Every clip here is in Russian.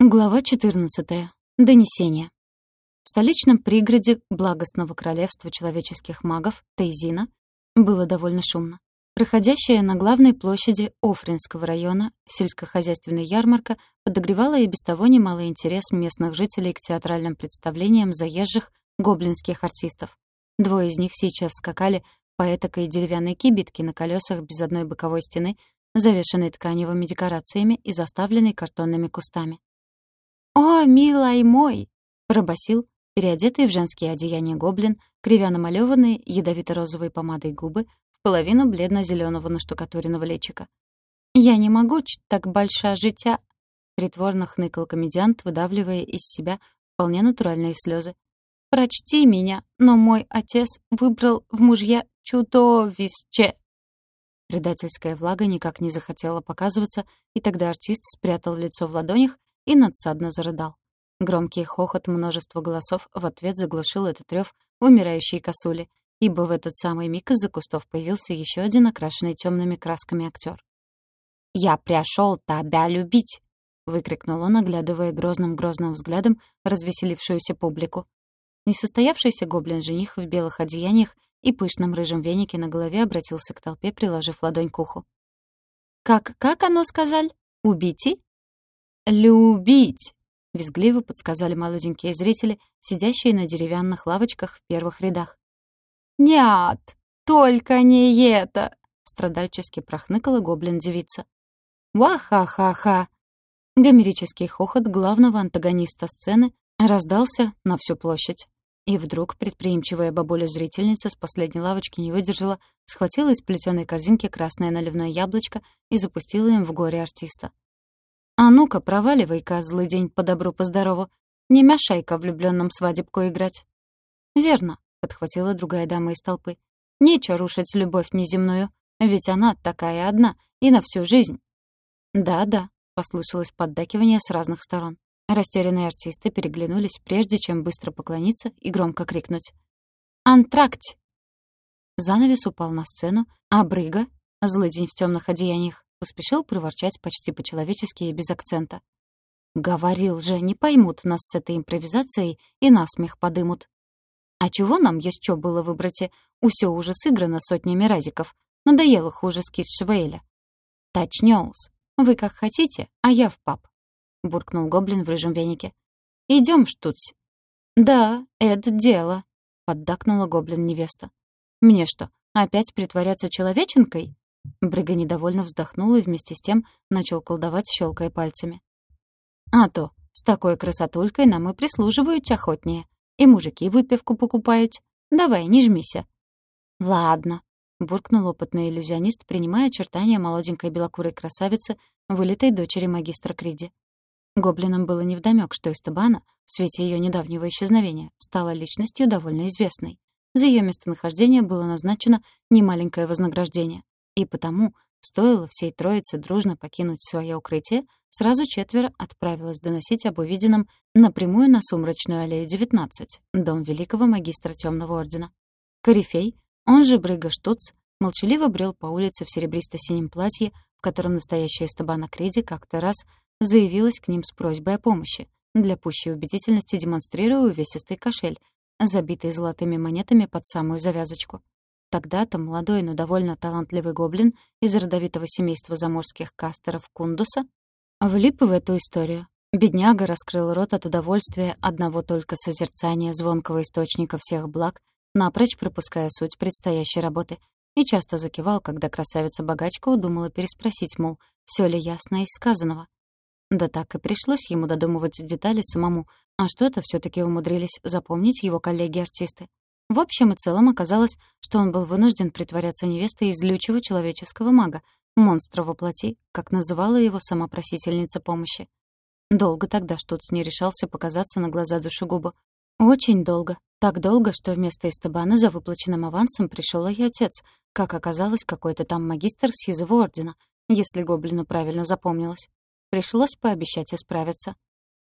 Глава 14. Донесение. В столичном пригороде благостного королевства человеческих магов Тейзина было довольно шумно. Проходящая на главной площади Офринского района сельскохозяйственная ярмарка подогревала и без того немалый интерес местных жителей к театральным представлениям заезжих гоблинских артистов. Двое из них сейчас скакали по этакой деревянной кибитке на колесах без одной боковой стены, завешенной тканевыми декорациями и заставленной картонными кустами. «О, милый мой!» — пробасил, переодетый в женские одеяния гоблин, кривя намалёванные ядовито-розовой помадой губы в половину бледно-зелёного наштукатуренного личика. «Я не могу так большая житя!» — притворно хныкал комедиант, выдавливая из себя вполне натуральные слезы. «Прочти меня, но мой отец выбрал в мужья чудовище!» Предательская влага никак не захотела показываться, и тогда артист спрятал лицо в ладонях и надсадно зарыдал. Громкий хохот множества голосов в ответ заглушил этот рев умирающей косули, ибо в этот самый миг из-за кустов появился еще один окрашенный темными красками актер. «Я пришел тебя любить!» — выкрикнул он, оглядывая грозным-грозным взглядом развеселившуюся публику. Несостоявшийся гоблин-жених в белых одеяниях и пышном рыжем венике на голове обратился к толпе, приложив ладонь к уху. «Как, как оно сказали? Убейте?» «Любить!» — визгливо подсказали молоденькие зрители, сидящие на деревянных лавочках в первых рядах. «Нет, только не это!» — страдальчески прохныкала гоблин-девица. «Ва-ха-ха-ха!» Гомерический хохот главного антагониста сцены раздался на всю площадь. И вдруг предприимчивая бабуля-зрительница с последней лавочки не выдержала, схватила из плетеной корзинки красное наливное яблочко и запустила им в горе артиста. «А ну-ка, проваливай-ка, злый день, по добру, по здорову. Не мешай-ка влюблённым свадебку играть». «Верно», — подхватила другая дама из толпы. «Нечего рушить любовь неземную, ведь она такая одна и на всю жизнь». «Да-да», — послышалось поддакивание с разных сторон. Растерянные артисты переглянулись, прежде чем быстро поклониться и громко крикнуть. «Антракт!» Занавес упал на сцену, а Брыга, злыдень в темных одеяниях, Поспешил проворчать почти по-человечески и без акцента. «Говорил же, не поймут нас с этой импровизацией и насмех подымут. А чего нам еще было выбрать? Усё уже сыграно сотнями разиков. Надоело хуже скис Швейля. «Тачнёус. Вы как хотите, а я в паб», — буркнул гоблин в рыжем венике. «Идём, штуць». «Да, это дело», — поддакнула гоблин-невеста. «Мне что, опять притворяться человеченкой?» Брыга недовольно вздохнул и вместе с тем начал колдовать, щелкая пальцами. «А то, с такой красотулькой нам и прислуживают охотнее. И мужики выпивку покупают. Давай, не жмися». «Ладно», — буркнул опытный иллюзионист, принимая очертания молоденькой белокурой красавицы, вылитой дочери магистра Криди. Гоблинам было невдомёк, что Эстебана, в свете её недавнего исчезновения, стала личностью довольно известной. За её местонахождение было назначено немаленькое вознаграждение. И потому, стоило всей троице дружно покинуть свое укрытие, сразу четверо отправилось доносить об увиденном напрямую на Сумрачную аллею 19, дом великого магистра Темного Ордена. Корифей, он же Брыга Штуц, молчаливо брел по улице в серебристо-синем платье, в котором настоящая Эстабана Криди как-то раз заявилась к ним с просьбой о помощи, для пущей убедительности демонстрируя увесистый кошель, забитый золотыми монетами под самую завязочку. Тогда-то молодой, но довольно талантливый гоблин из родовитого семейства заморских кастеров Кундуса влип в эту историю. Бедняга раскрыл рот от удовольствия одного только созерцания звонкого источника всех благ, напрочь пропуская суть предстоящей работы, и часто закивал, когда красавица-богачка удумала переспросить, мол, все ли ясно из сказанного. Да так и пришлось ему додумывать детали самому, а что-то все таки умудрились запомнить его коллеги-артисты. В общем и целом оказалось, что он был вынужден притворяться невестой излючего человеческого мага, монстра во плоти, как называла его сама просительница помощи. Долго тогда Штуц не решался показаться на глаза душегубу. Очень долго. Так долго, что вместо Эстебана за выплаченным авансом пришел ее отец, как оказалось, какой-то там магистр сизого ордена, если гоблину правильно запомнилось. Пришлось пообещать исправиться.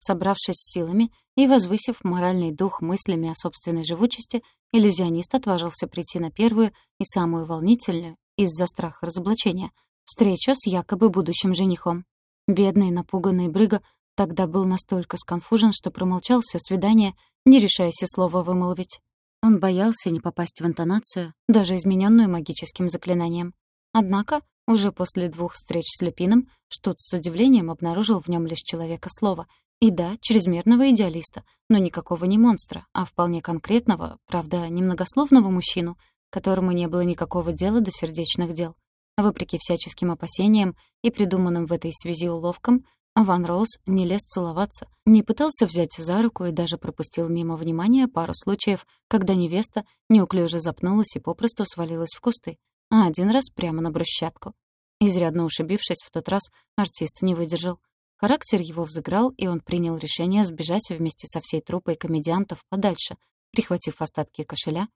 Собравшись силами и возвысив моральный дух мыслями о собственной живучести, иллюзионист отважился прийти на первую и самую волнительную из-за страха разоблачения встречу с якобы будущим женихом. Бедный напуганный Брыга тогда был настолько сконфужен, что промолчал все свидание, не решаясь и слова вымолвить. Он боялся не попасть в интонацию, даже измененную магическим заклинанием. Однако, уже после двух встреч с Люпином, Штут с удивлением обнаружил в нем лишь человека слова. И да, чрезмерного идеалиста, но никакого не монстра, а вполне конкретного, правда, немногословного мужчину, которому не было никакого дела до сердечных дел. Вопреки всяческим опасениям и придуманным в этой связи уловкам, Ван Роуз не лез целоваться, не пытался взять за руку и даже пропустил мимо внимания пару случаев, когда невеста неуклюже запнулась и попросту свалилась в кусты, а один раз прямо на брусчатку. Изрядно ушибившись в тот раз, артист не выдержал. Характер его взыграл, и он принял решение сбежать вместе со всей труппой комедиантов подальше, прихватив остатки кошеля,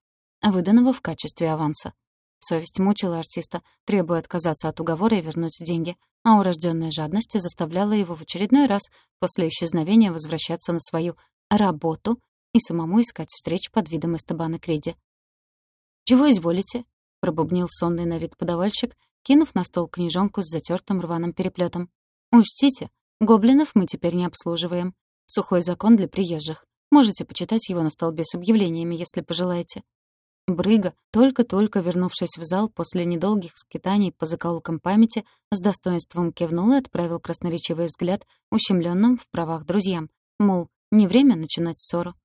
выданного в качестве аванса. Совесть мучила артиста, требуя отказаться от уговора и вернуть деньги, а урожденная жадность заставляла его в очередной раз после исчезновения возвращаться на свою «работу» и самому искать встреч под видом Эстебана Креди. «Чего изволите?» — пробубнил сонный на вид подавальщик, кинув на стол книжонку с затертым рваным переплетом. «Учтите, гоблинов мы теперь не обслуживаем. Сухой закон для приезжих. Можете почитать его на столбе с объявлениями, если пожелаете». Брыга, только-только вернувшись в зал после недолгих скитаний по закоулкам памяти, с достоинством кивнул и отправил красноречивый взгляд ущемленным в правах друзьям, мол, не время начинать ссору.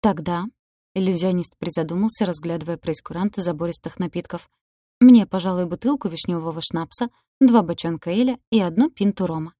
«Тогда...» — иллюзионист призадумался, разглядывая прейскуранты забористых напитков. «Мне, пожалуй, бутылку вишневого шнапса, два бочонка эля и одну пинту рома».